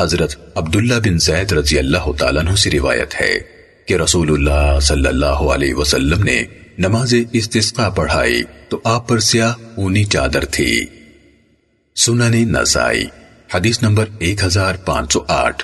حضرت عبداللہ بن زید رضی اللہ تعالیٰ عنہ سے روایت ہے کہ رسول اللہ صلی اللہ علیہ وسلم نے نماز استسقاء پڑھائی تو آپ پر سیاہ اونی چادر تھی۔ سنن نسائی، حدیث نمبر 1508